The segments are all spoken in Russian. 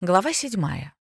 Глава седьмая.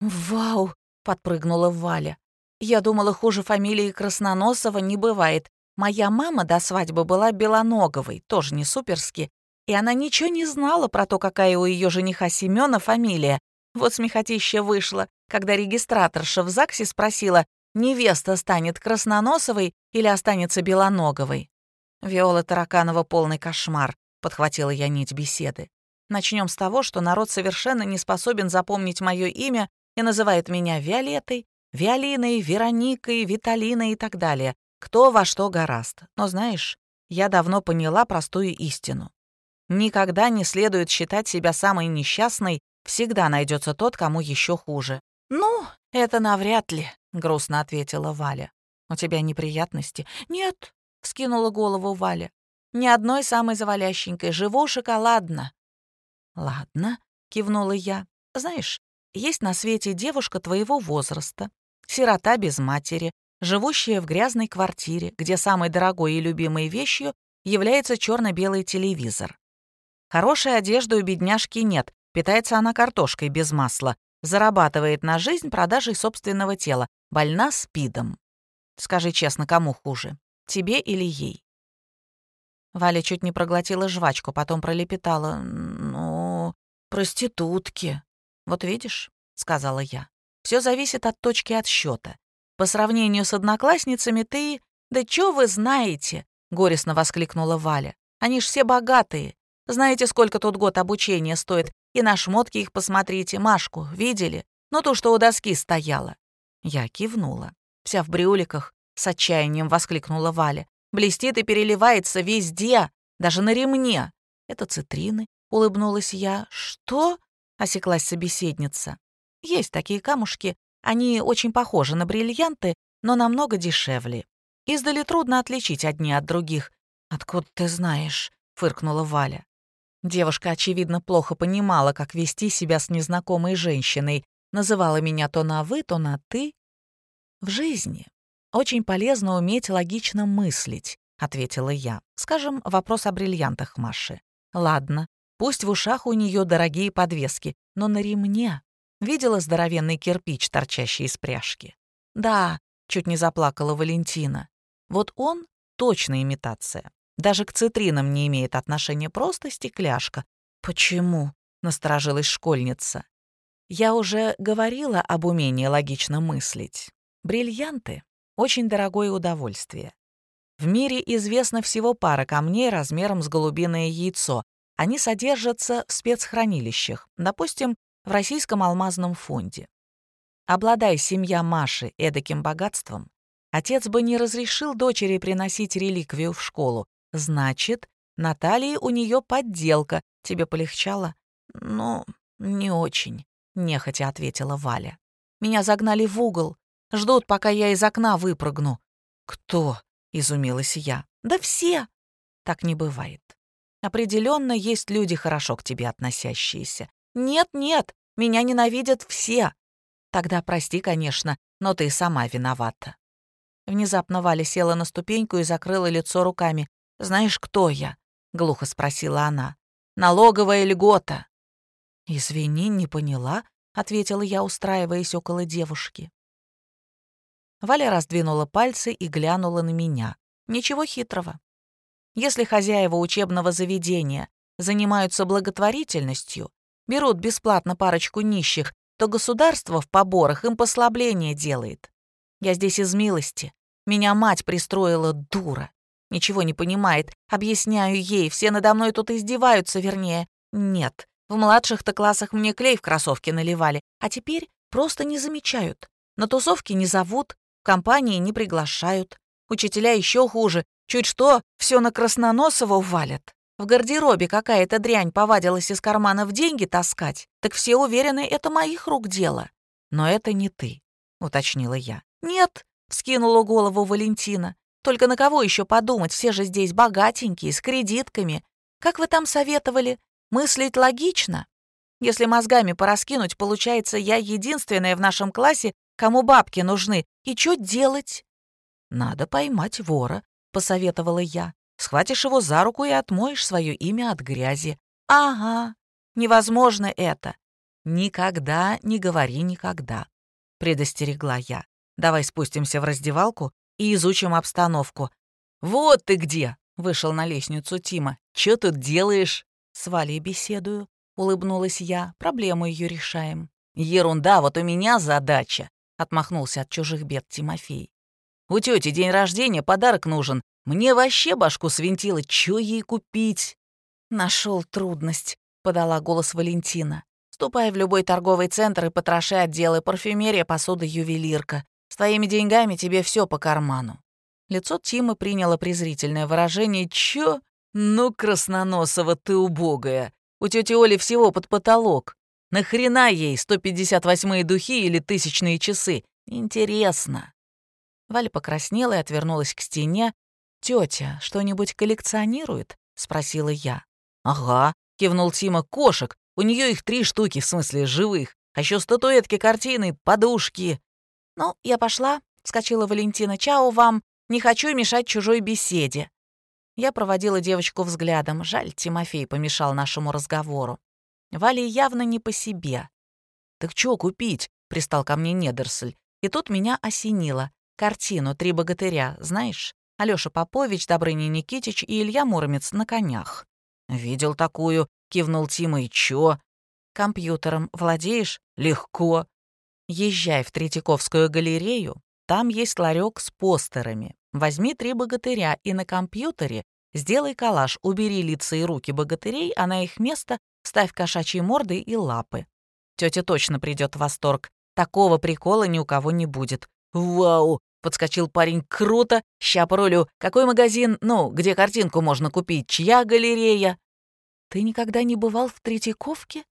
«Вау!» — подпрыгнула Валя. «Я думала, хуже фамилии Красноносова не бывает. Моя мама до свадьбы была Белоноговой, тоже не суперски, и она ничего не знала про то, какая у ее жениха Семена фамилия. Вот смехотища вышло, когда регистраторша в ЗАГСе спросила, невеста станет Красноносовой или останется Белоноговой. Виола Тараканова полный кошмар, подхватила я нить беседы. Начнем с того, что народ совершенно не способен запомнить мое имя и называет меня Виолетой, Виолиной, Вероникой, Виталиной и так далее. Кто во что гораст. Но знаешь, я давно поняла простую истину. Никогда не следует считать себя самой несчастной, всегда найдется тот, кому еще хуже. «Ну, это навряд ли», — грустно ответила Валя. «У тебя неприятности?» «Нет», — вскинула голову Валя. «Ни одной самой завалященькой. Живу шоколадно. «Ладно», — кивнула я. «Знаешь, есть на свете девушка твоего возраста, сирота без матери, живущая в грязной квартире, где самой дорогой и любимой вещью является черно белый телевизор. Хорошей одежды у бедняжки нет, питается она картошкой без масла, зарабатывает на жизнь продажей собственного тела, больна спидом. Скажи честно, кому хуже, тебе или ей?» Валя чуть не проглотила жвачку, потом пролепетала. «Ну, проститутки». «Вот видишь», — сказала я, — «все зависит от точки отсчета. По сравнению с одноклассницами ты... Да чё вы знаете?» — горестно воскликнула Валя. «Они ж все богатые. Знаете, сколько тут год обучения стоит? И на шмотки их посмотрите. Машку видели? Ну, то, что у доски стояла». Я кивнула. Вся в брюликах, с отчаянием воскликнула Валя. Блестит и переливается везде, даже на ремне. Это цитрины, улыбнулась я. Что? Осеклась собеседница. Есть такие камушки, они очень похожи на бриллианты, но намного дешевле. Издали трудно отличить одни от других. «Откуда ты знаешь?» — фыркнула Валя. Девушка, очевидно, плохо понимала, как вести себя с незнакомой женщиной, называла меня то на «вы», то на «ты». В жизни «Очень полезно уметь логично мыслить», — ответила я. «Скажем, вопрос о бриллиантах Маши. Ладно, пусть в ушах у нее дорогие подвески, но на ремне видела здоровенный кирпич, торчащий из пряжки. Да, чуть не заплакала Валентина. Вот он точно имитация. Даже к цитринам не имеет отношения, просто стекляшка. Почему? Насторожилась школьница. Я уже говорила об умении логично мыслить. Бриллианты очень дорогое удовольствие. В мире известно всего пара камней размером с голубиное яйцо. Они содержатся в спецхранилищах, допустим, в Российском алмазном фонде. Обладая семья Маши эдаким богатством, отец бы не разрешил дочери приносить реликвию в школу. Значит, Натальи у нее подделка. Тебе полегчало? Ну, не очень, нехотя ответила Валя. Меня загнали в угол, Ждут, пока я из окна выпрыгну». «Кто?» — изумилась я. «Да все!» Так не бывает. Определенно есть люди, хорошо к тебе относящиеся. Нет-нет, меня ненавидят все. Тогда прости, конечно, но ты сама виновата. Внезапно Валя села на ступеньку и закрыла лицо руками. «Знаешь, кто я?» — глухо спросила она. «Налоговая льгота». «Извини, не поняла», — ответила я, устраиваясь около девушки. Валя раздвинула пальцы и глянула на меня. Ничего хитрого. Если хозяева учебного заведения занимаются благотворительностью, берут бесплатно парочку нищих, то государство в поборах им послабление делает. Я здесь из милости. Меня мать пристроила дура. Ничего не понимает. Объясняю ей, все надо мной тут издеваются, вернее. Нет, в младших-то классах мне клей в кроссовки наливали, а теперь просто не замечают. На тусовки не зовут, компании не приглашают. Учителя еще хуже. Чуть что, все на Красноносова валят. В гардеробе какая-то дрянь повадилась из карманов деньги таскать, так все уверены, это моих рук дело. Но это не ты, уточнила я. Нет, вскинула голову Валентина. Только на кого еще подумать, все же здесь богатенькие, с кредитками. Как вы там советовали? Мыслить логично? Если мозгами пораскинуть, получается, я единственная в нашем классе, кому бабки нужны, и что делать?» «Надо поймать вора», — посоветовала я. «Схватишь его за руку и отмоешь свое имя от грязи». «Ага, невозможно это. «Никогда не говори никогда», — предостерегла я. «Давай спустимся в раздевалку и изучим обстановку». «Вот ты где!» — вышел на лестницу Тима. «Чё тут делаешь?» «С Валей беседую», — улыбнулась я. «Проблему ее решаем». «Ерунда, вот у меня задача», — отмахнулся от чужих бед Тимофей. «У тети день рождения, подарок нужен. Мне вообще башку свинтило, чё ей купить?» Нашел трудность», — подала голос Валентина. «Ступай в любой торговый центр и потроши отделы парфюмерия, посуда, ювелирка. С твоими деньгами тебе все по карману». Лицо Тимы приняло презрительное выражение «Чё? Ну, красноносова ты убогая! У тети Оли всего под потолок. Нахрена ей 158-е духи или тысячные часы? Интересно». Валя покраснела и отвернулась к стене. «Тётя что-нибудь коллекционирует?» — спросила я. «Ага», — кивнул Тима, — «кошек. У нее их три штуки, в смысле живых. А еще статуэтки, картины, подушки». «Ну, я пошла», — вскочила Валентина. «Чао вам. Не хочу мешать чужой беседе». Я проводила девочку взглядом. Жаль, Тимофей помешал нашему разговору. Вале явно не по себе. «Так чё купить?» — пристал ко мне Недерсль. И тут меня осенило. Картину «Три богатыря», знаешь? Алёша Попович, Добрыня Никитич и Илья Муромец на конях. «Видел такую», — кивнул Тима, — «и чё?» «Компьютером владеешь?» «Легко». «Езжай в Третьяковскую галерею, там есть ларек с постерами. Возьми три богатыря и на компьютере сделай коллаж, убери лица и руки богатырей, а на их место ставь кошачьи морды и лапы. Тетя точно придет в восторг. Такого прикола ни у кого не будет. «Вау!» — подскочил парень. «Круто! Ща паролю. Какой магазин? Ну, где картинку можно купить? Чья галерея?» «Ты никогда не бывал в Третьяковке?»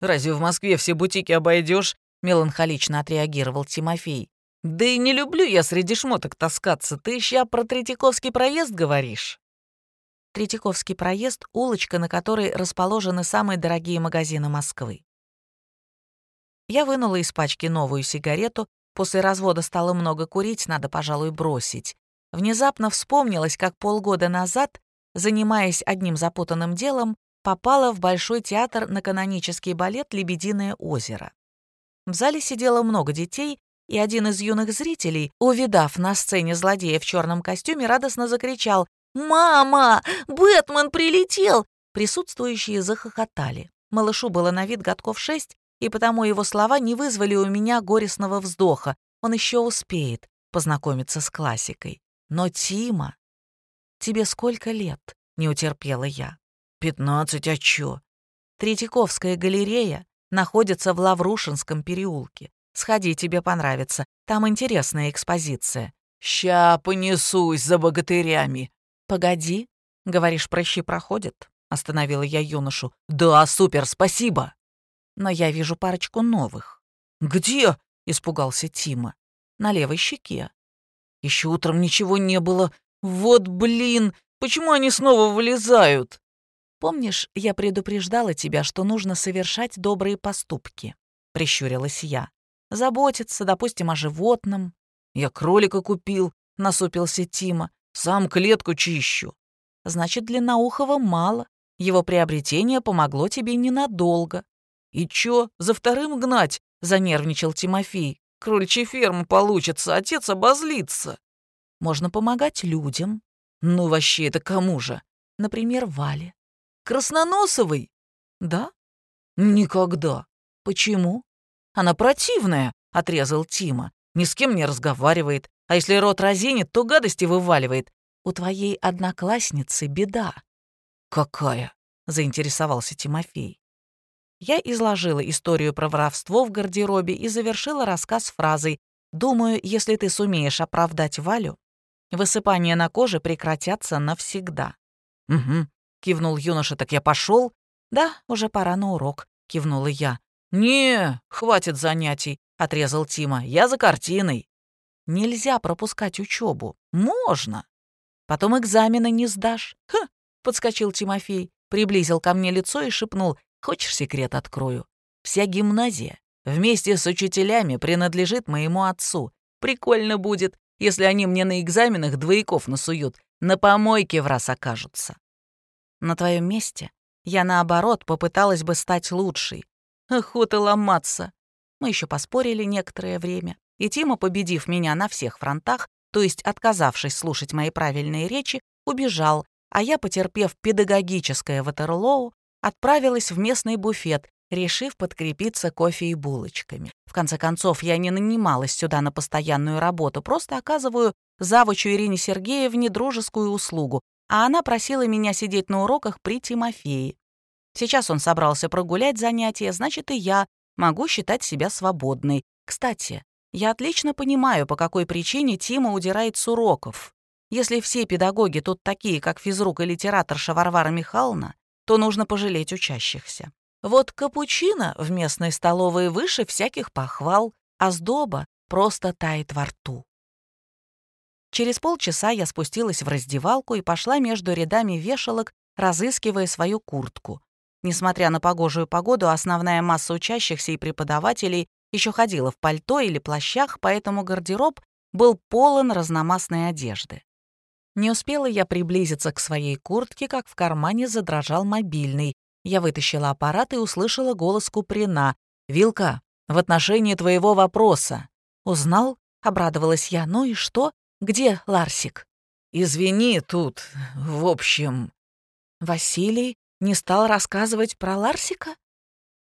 «Разве в Москве все бутики обойдешь? меланхолично отреагировал Тимофей. «Да и не люблю я среди шмоток таскаться. Ты ща про Третьяковский проезд говоришь?» Третьяковский проезд — улочка, на которой расположены самые дорогие магазины Москвы. Я вынула из пачки новую сигарету. После развода стало много курить, надо, пожалуй, бросить. Внезапно вспомнилось, как полгода назад, занимаясь одним запутанным делом, попала в Большой театр на канонический балет «Лебединое озеро». В зале сидело много детей, и один из юных зрителей, увидав на сцене злодея в черном костюме, радостно закричал «Мама! Бэтмен прилетел!» Присутствующие захохотали. Малышу было на вид годков шесть, и потому его слова не вызвали у меня горестного вздоха. Он еще успеет познакомиться с классикой. Но Тима... «Тебе сколько лет?» — не утерпела я. «Пятнадцать, а чё?» Третьяковская галерея находится в Лаврушинском переулке. Сходи, тебе понравится. Там интересная экспозиция. Ща понесусь за богатырями. Погоди. Говоришь, прыщи проходят? Остановила я юношу. Да, супер, спасибо. Но я вижу парочку новых. Где? Испугался Тима. На левой щеке. Еще утром ничего не было. Вот блин, почему они снова вылезают? Помнишь, я предупреждала тебя, что нужно совершать добрые поступки? Прищурилась я заботиться, допустим, о животном. Я кролика купил, насупился Тима, сам клетку чищу. Значит, длинноухого мало. Его приобретение помогло тебе ненадолго. И чё, за вторым гнать? Занервничал Тимофей. Крольчья ферма получится, отец обозлится. Можно помогать людям. Ну, вообще, это кому же? Например, Вале. Красноносовой? Да? Никогда. Почему? Она противная», — отрезал Тима. «Ни с кем не разговаривает, а если рот разинет, то гадости вываливает. У твоей одноклассницы беда». «Какая?» — заинтересовался Тимофей. Я изложила историю про воровство в гардеробе и завершила рассказ фразой «Думаю, если ты сумеешь оправдать Валю, высыпания на коже прекратятся навсегда». «Угу», — кивнул юноша, — «так я пошел. «Да, уже пора на урок», — кивнула я. «Не, хватит занятий», — отрезал Тима. «Я за картиной». «Нельзя пропускать учебу. Можно. Потом экзамены не сдашь». «Ха!» — подскочил Тимофей, приблизил ко мне лицо и шепнул. «Хочешь секрет открою? Вся гимназия вместе с учителями принадлежит моему отцу. Прикольно будет, если они мне на экзаменах двояков насуют, на помойке в раз окажутся. На твоем месте я, наоборот, попыталась бы стать лучшей, Охота ломаться. Мы еще поспорили некоторое время, и Тима, победив меня на всех фронтах, то есть отказавшись слушать мои правильные речи, убежал, а я, потерпев педагогическое Ватерлоу, отправилась в местный буфет, решив подкрепиться кофе и булочками. В конце концов, я не нанималась сюда на постоянную работу, просто оказываю завучу Ирине Сергеевне дружескую услугу, а она просила меня сидеть на уроках при Тимофее. Сейчас он собрался прогулять занятия, значит, и я могу считать себя свободной. Кстати, я отлично понимаю, по какой причине Тима удирает с уроков. Если все педагоги тут такие, как физрук и литераторша Варвара Михайловна, то нужно пожалеть учащихся. Вот капучино в местной столовой выше всяких похвал, а сдоба просто тает во рту. Через полчаса я спустилась в раздевалку и пошла между рядами вешалок, разыскивая свою куртку. Несмотря на погожую погоду, основная масса учащихся и преподавателей еще ходила в пальто или плащах, поэтому гардероб был полон разномастной одежды. Не успела я приблизиться к своей куртке, как в кармане задрожал мобильный. Я вытащила аппарат и услышала голос Куприна. «Вилка, в отношении твоего вопроса». «Узнал?» — обрадовалась я. «Ну и что? Где Ларсик?» «Извини, тут, в общем...» Василий не стал рассказывать про Ларсика?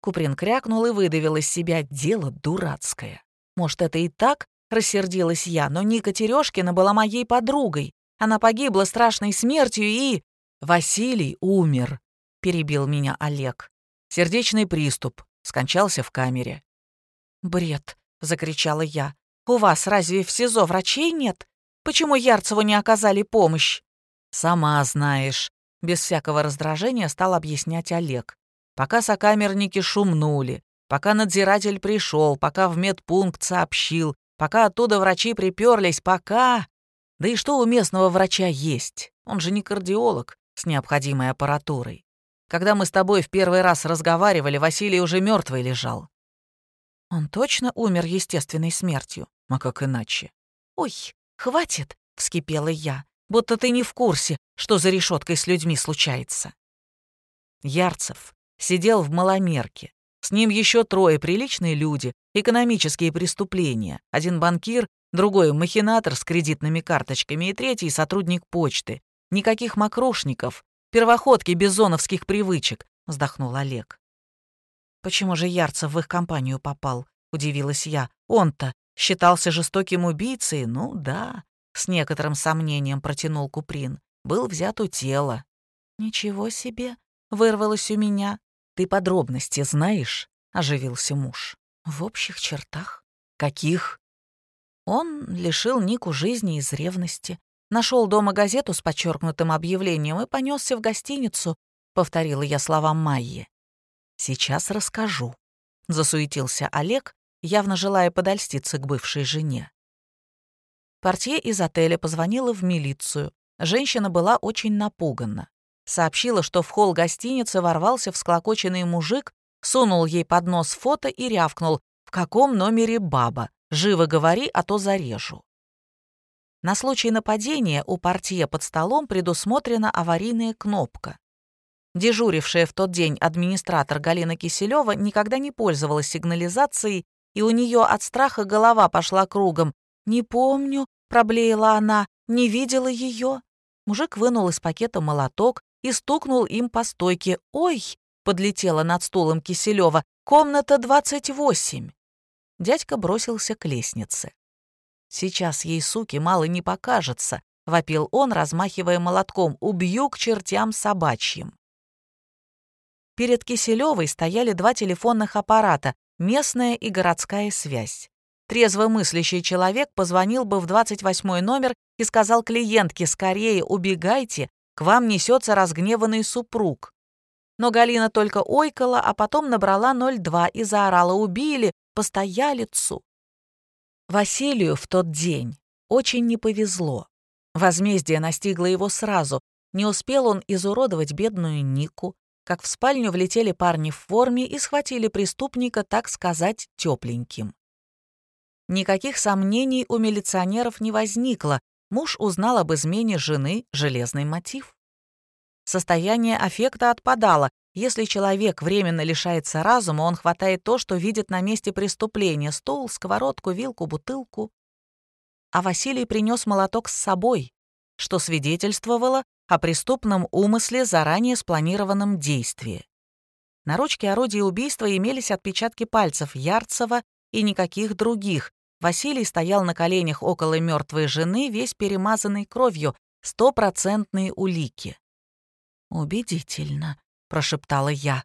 Куприн крякнул и выдавил из себя дело дурацкое. Может, это и так, рассердилась я, но Ника Терешкина была моей подругой. Она погибла страшной смертью и... Василий умер, перебил меня Олег. Сердечный приступ, скончался в камере. «Бред!» — закричала я. «У вас разве в СИЗО врачей нет? Почему Ярцеву не оказали помощь?» «Сама знаешь», — без всякого раздражения стал объяснять Олег. «Пока сокамерники шумнули, пока надзиратель пришел, пока в медпункт сообщил, пока оттуда врачи приперлись, пока...» Да и что у местного врача есть? Он же не кардиолог с необходимой аппаратурой. Когда мы с тобой в первый раз разговаривали, Василий уже мертвый лежал. Он точно умер естественной смертью. А как иначе? Ой, хватит, вскипела я, будто ты не в курсе, что за решеткой с людьми случается. Ярцев сидел в маломерке. С ним еще трое приличные люди, экономические преступления. Один банкир другой — махинатор с кредитными карточками и третий — сотрудник почты. Никаких мокрошников, первоходки беззоновских привычек», — вздохнул Олег. «Почему же Ярцев в их компанию попал?» — удивилась я. «Он-то считался жестоким убийцей? Ну да», — с некоторым сомнением протянул Куприн. «Был взят у тела». «Ничего себе!» — вырвалось у меня. «Ты подробности знаешь?» — оживился муж. «В общих чертах». «Каких?» Он лишил Нику жизни из ревности. Нашел дома газету с подчеркнутым объявлением и понесся в гостиницу, повторила я слова Майи. Сейчас расскажу. Засуетился Олег, явно желая подольститься к бывшей жене. Портье из отеля позвонила в милицию. Женщина была очень напугана. Сообщила, что в холл гостиницы ворвался всклокоченный мужик, сунул ей под нос фото и рявкнул «В каком номере баба?». Живо говори, а то зарежу. На случай нападения у портье под столом предусмотрена аварийная кнопка. Дежурившая в тот день администратор Галина Киселева никогда не пользовалась сигнализацией, и у нее от страха голова пошла кругом. «Не помню», — проблеяла она, — «не видела ее». Мужик вынул из пакета молоток и стукнул им по стойке. «Ой!» — подлетела над стулом Киселева. «Комната двадцать восемь». Дядька бросился к лестнице. «Сейчас ей, суки, мало не покажется», — вопил он, размахивая молотком. «Убью к чертям собачьим». Перед Киселевой стояли два телефонных аппарата, местная и городская связь. Трезво мыслящий человек позвонил бы в 28 номер и сказал клиентке «Скорее убегайте, к вам несется разгневанный супруг». Но Галина только ойкала, а потом набрала 02 и заорала «Убили! Постоялицу. Василию в тот день очень не повезло. Возмездие настигло его сразу. Не успел он изуродовать бедную Нику, как в спальню влетели парни в форме и схватили преступника, так сказать, тепленьким. Никаких сомнений у милиционеров не возникло. Муж узнал об измене жены железный мотив. Состояние аффекта отпадало, Если человек временно лишается разума, он хватает то, что видит на месте преступления — стул, сковородку, вилку, бутылку. А Василий принес молоток с собой, что свидетельствовало о преступном умысле, заранее спланированном действии. На ручке орудия убийства имелись отпечатки пальцев Ярцева и никаких других. Василий стоял на коленях около мертвой жены, весь перемазанный кровью, стопроцентные улики. «Убедительно», — прошептала я.